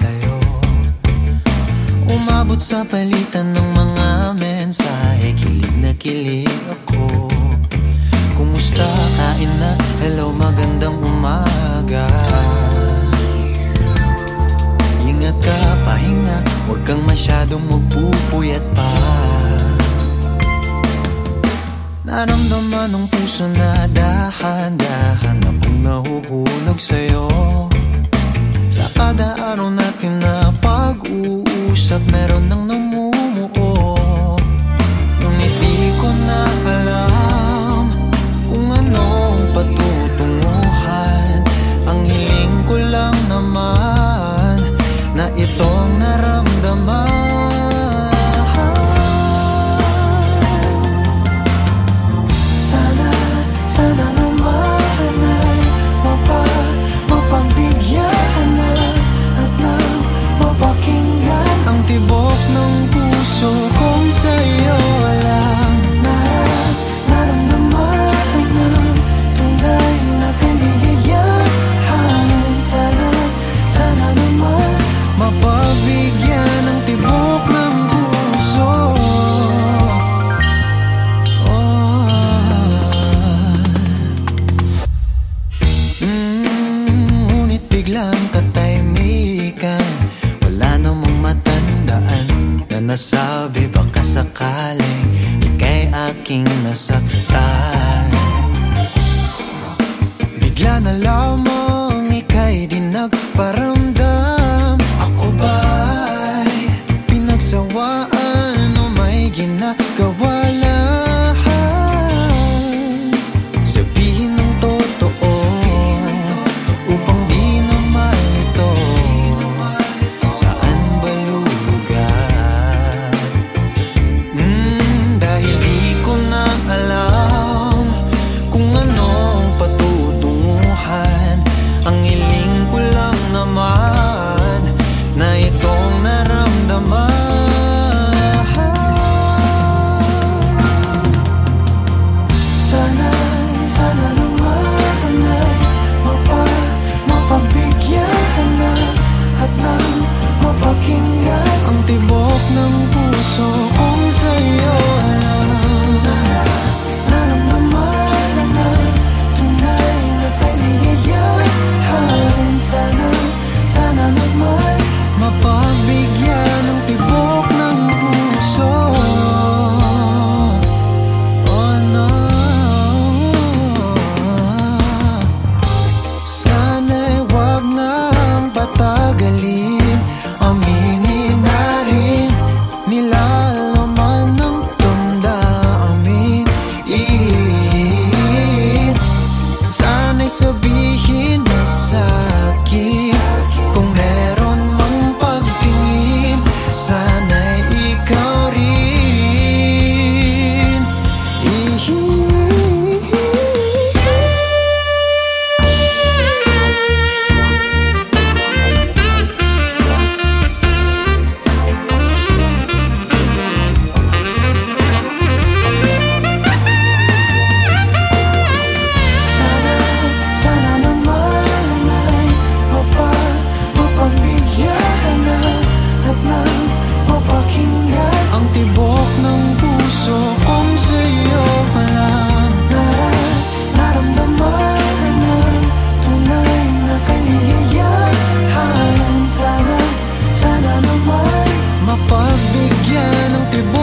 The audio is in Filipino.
sa'yo. Umabot sa palitan ng mga mensahe Kilig na kilig ako. Kumusta, kain na, hello, magandang umaga. Ingat ka, pahinga, huwag kang masyadong magpupuyat pa. Naramdaman ng puso na dahan-dahan Akong nahuhulog sa'yo. Sa kada araw na usap meron ng na lamang ika'y di nagparamdam. Ako ba'y pinagsawaan o may ginagawa mapagbigyan ng tributo